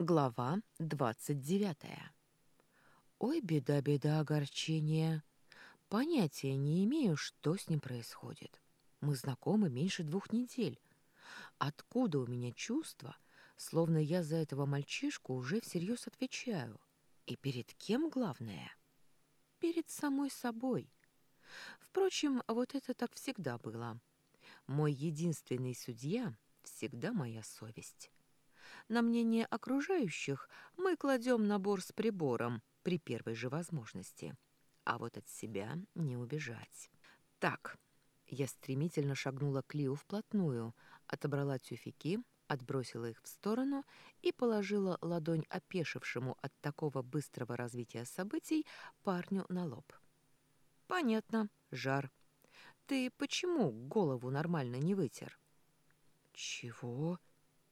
Глава двадцать девятая. Ой, беда-беда, огорчение. Понятия не имею, что с ним происходит. Мы знакомы меньше двух недель. Откуда у меня чувство, словно я за этого мальчишку уже всерьез отвечаю? И перед кем главное? Перед самой собой. Впрочем, вот это так всегда было. Мой единственный судья всегда моя совесть. На мнение окружающих мы кладем набор с прибором при первой же возможности. А вот от себя не убежать. Так, я стремительно шагнула к Лиу вплотную, отобрала тюфяки, отбросила их в сторону и положила ладонь опешившему от такого быстрого развития событий парню на лоб. «Понятно, жар. Ты почему голову нормально не вытер?» «Чего?»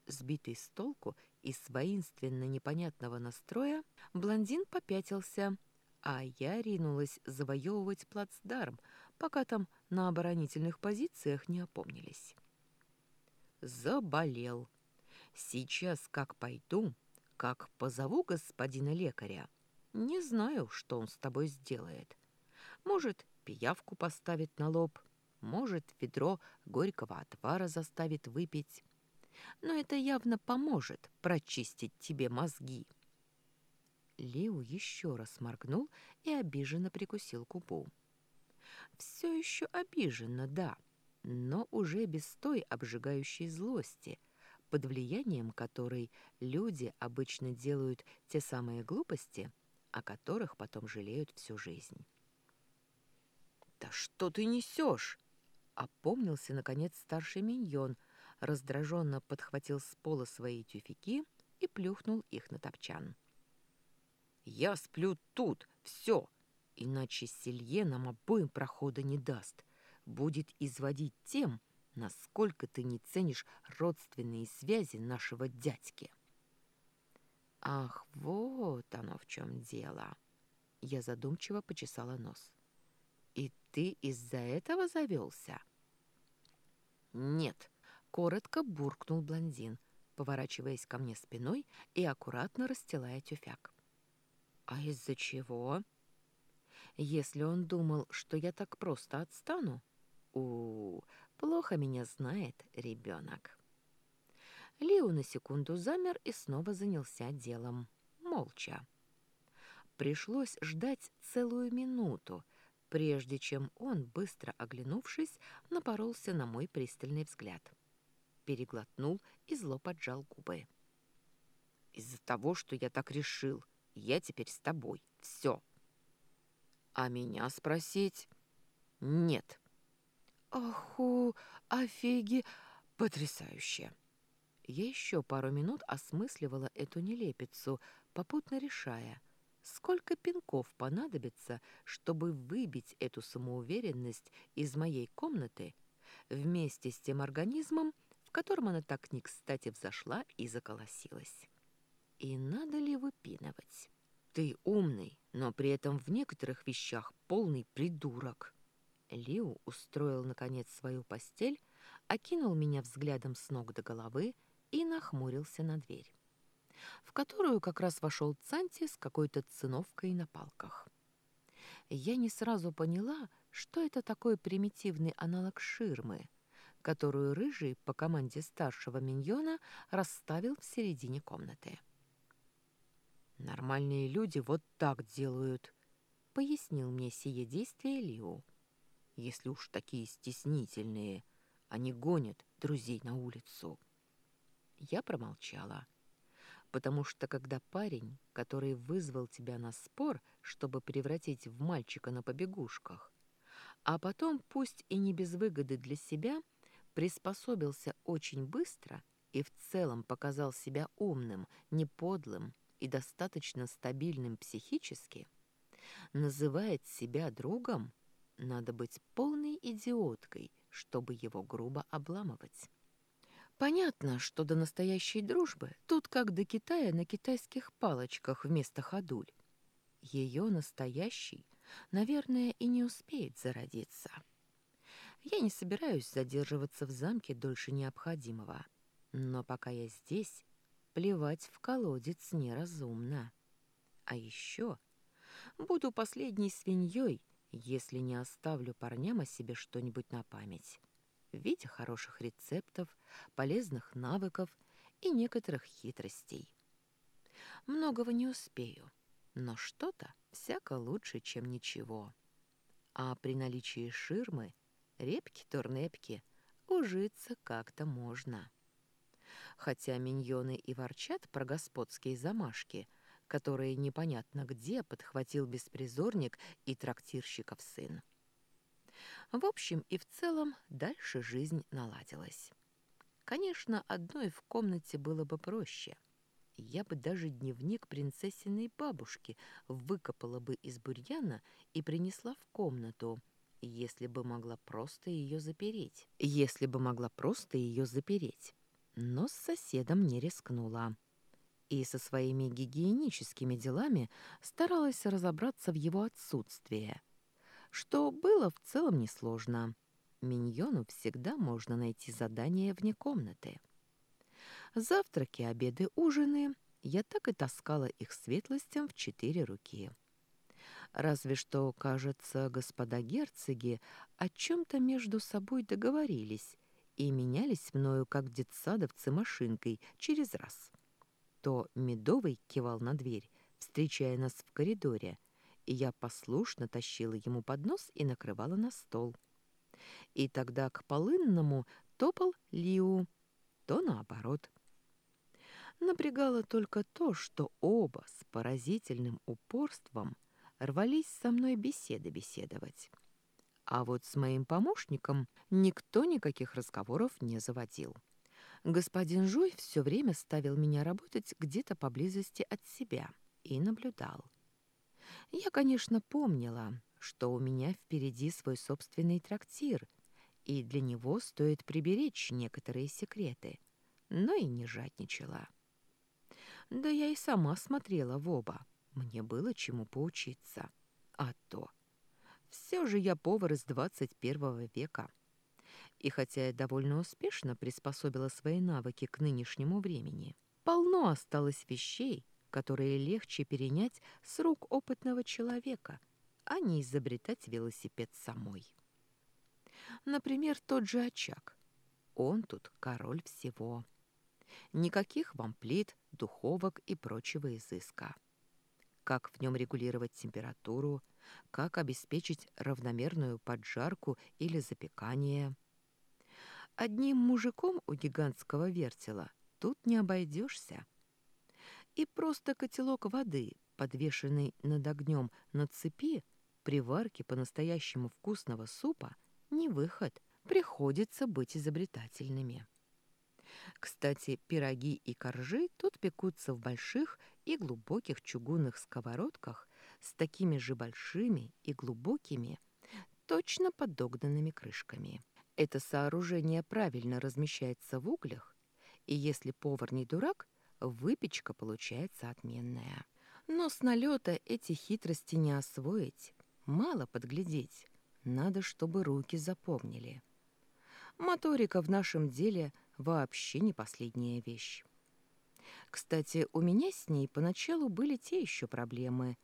Сбитый с толку и с воинственно непонятного настроя, блондин попятился, а я ринулась завоевывать плацдарм, пока там на оборонительных позициях не опомнились. Заболел. Сейчас как пойду, как позову господина лекаря. Не знаю, что он с тобой сделает. Может, пиявку поставит на лоб, может, ведро горького отвара заставит выпить но это явно поможет прочистить тебе мозги. Лео еще раз моргнул и обиженно прикусил губу. Все еще обиженно, да, но уже без той обжигающей злости, под влиянием которой люди обычно делают те самые глупости, о которых потом жалеют всю жизнь. «Да что ты несешь?» — опомнился, наконец, старший миньон — раздраженно подхватил с пола свои тюфяки и плюхнул их на топчан. «Я сплю тут, все, иначе Селье нам обоим прохода не даст. Будет изводить тем, насколько ты не ценишь родственные связи нашего дядьки». «Ах, вот оно в чем дело!» Я задумчиво почесала нос. «И ты из-за этого завелся?» «Нет, Коротко буркнул блондин, поворачиваясь ко мне спиной и аккуратно расстилая тюфяк. «А из-за чего?» «Если он думал, что я так просто отстану, у, -у плохо меня знает ребенок». Лиу на секунду замер и снова занялся делом, молча. Пришлось ждать целую минуту, прежде чем он, быстро оглянувшись, напоролся на мой пристальный взгляд переглотнул и зло поджал губы. «Из-за того, что я так решил, я теперь с тобой. Все». «А меня спросить?» «Нет». «Аху, офиги, потрясающе!» Я еще пару минут осмысливала эту нелепицу, попутно решая, сколько пинков понадобится, чтобы выбить эту самоуверенность из моей комнаты вместе с тем организмом, в котором она так не кстати взошла и заколосилась. И надо ли выпинывать? Ты умный, но при этом в некоторых вещах полный придурок. Лиу устроил, наконец, свою постель, окинул меня взглядом с ног до головы и нахмурился на дверь, в которую как раз вошел Цанти с какой-то циновкой на палках. Я не сразу поняла, что это такой примитивный аналог ширмы — которую Рыжий по команде старшего миньона расставил в середине комнаты. «Нормальные люди вот так делают», — пояснил мне сие действие Лиу. «Если уж такие стеснительные, они гонят друзей на улицу». Я промолчала, потому что когда парень, который вызвал тебя на спор, чтобы превратить в мальчика на побегушках, а потом, пусть и не без выгоды для себя, приспособился очень быстро и в целом показал себя умным, неподлым и достаточно стабильным психически, называет себя другом, надо быть полной идиоткой, чтобы его грубо обламывать. Понятно, что до настоящей дружбы тут как до Китая на китайских палочках вместо ходуль. Ее настоящий, наверное, и не успеет зародиться. Я не собираюсь задерживаться в замке дольше необходимого. Но пока я здесь, плевать в колодец неразумно. А еще буду последней свиньей, если не оставлю парням о себе что-нибудь на память в виде хороших рецептов, полезных навыков и некоторых хитростей. Многого не успею, но что-то всяко лучше, чем ничего. А при наличии ширмы, репки-турнепки, ужиться как-то можно. Хотя миньоны и ворчат про господские замашки, которые непонятно где подхватил беспризорник и трактирщиков сын. В общем и в целом дальше жизнь наладилась. Конечно, одной в комнате было бы проще. Я бы даже дневник принцессиной бабушки выкопала бы из бурьяна и принесла в комнату, если бы могла просто ее запереть. Если бы могла просто ее запереть. Но с соседом не рискнула. И со своими гигиеническими делами старалась разобраться в его отсутствие – что было в целом несложно. Миньону всегда можно найти задание вне комнаты. Завтраки, обеды, ужины я так и таскала их светлостям в четыре руки. Разве что, кажется, господа герцоги о чем-то между собой договорились и менялись мною, как детсадовцы, машинкой через раз. То Медовый кивал на дверь, встречая нас в коридоре — и я послушно тащила ему поднос и накрывала на стол. И тогда к полынному топал Лиу, то наоборот. Напрягало только то, что оба с поразительным упорством рвались со мной беседы беседовать. А вот с моим помощником никто никаких разговоров не заводил. Господин Жуй все время ставил меня работать где-то поблизости от себя и наблюдал. Я, конечно, помнила, что у меня впереди свой собственный трактир, и для него стоит приберечь некоторые секреты, но и не жадничала. Да я и сама смотрела в оба, мне было чему поучиться. А то... Все же я повар из 21 века. И хотя я довольно успешно приспособила свои навыки к нынешнему времени, полно осталось вещей, которые легче перенять с рук опытного человека, а не изобретать велосипед самой. Например, тот же очаг. Он тут король всего. Никаких вам плит, духовок и прочего изыска. Как в нем регулировать температуру, как обеспечить равномерную поджарку или запекание. Одним мужиком у гигантского вертела тут не обойдешься и просто котелок воды, подвешенный над огнем на цепи, при варке по-настоящему вкусного супа, не выход, приходится быть изобретательными. Кстати, пироги и коржи тут пекутся в больших и глубоких чугунных сковородках с такими же большими и глубокими, точно подогнанными крышками. Это сооружение правильно размещается в углях, и если повар не дурак, выпечка получается отменная. Но с налета эти хитрости не освоить, мало подглядеть, надо, чтобы руки запомнили. Моторика в нашем деле вообще не последняя вещь. Кстати, у меня с ней поначалу были те еще проблемы,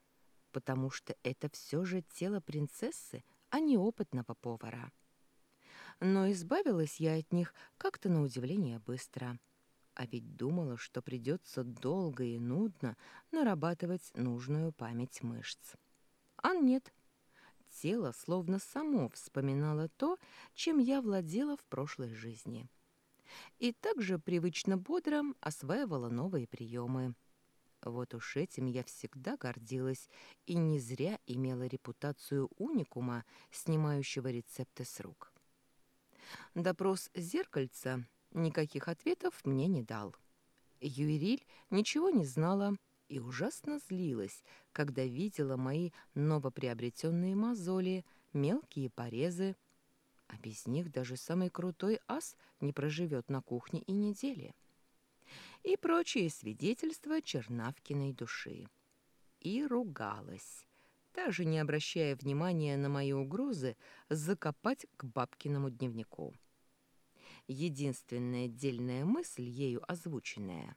потому что это все же тело принцессы, а не опытного повара. Но избавилась я от них как-то на удивление быстро – а ведь думала, что придется долго и нудно нарабатывать нужную память мышц. А нет. Тело словно само вспоминало то, чем я владела в прошлой жизни. И также привычно бодро осваивала новые приемы. Вот уж этим я всегда гордилась и не зря имела репутацию уникума, снимающего рецепты с рук. Допрос зеркальца никаких ответов мне не дал. Юриль ничего не знала и ужасно злилась, когда видела мои новоприобретенные мозоли, мелкие порезы, а без них даже самый крутой ас не проживет на кухне и недели. И прочие свидетельства Чернавкиной души. И ругалась, даже не обращая внимания на мои угрозы закопать к бабкиному дневнику единственная дельная мысль, ею озвученная.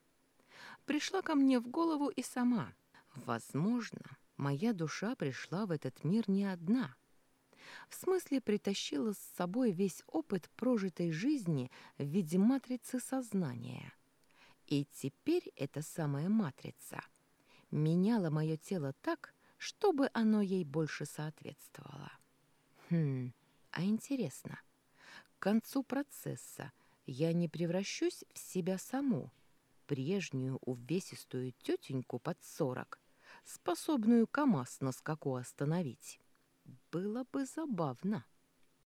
пришла ко мне в голову и сама. Возможно, моя душа пришла в этот мир не одна. В смысле, притащила с собой весь опыт прожитой жизни в виде матрицы сознания. И теперь эта самая матрица меняла мое тело так, чтобы оно ей больше соответствовало. Хм, а интересно, к концу процесса я не превращусь в себя саму, прежнюю увесистую тетеньку под сорок, способную КамАЗ на скаку остановить. Было бы забавно.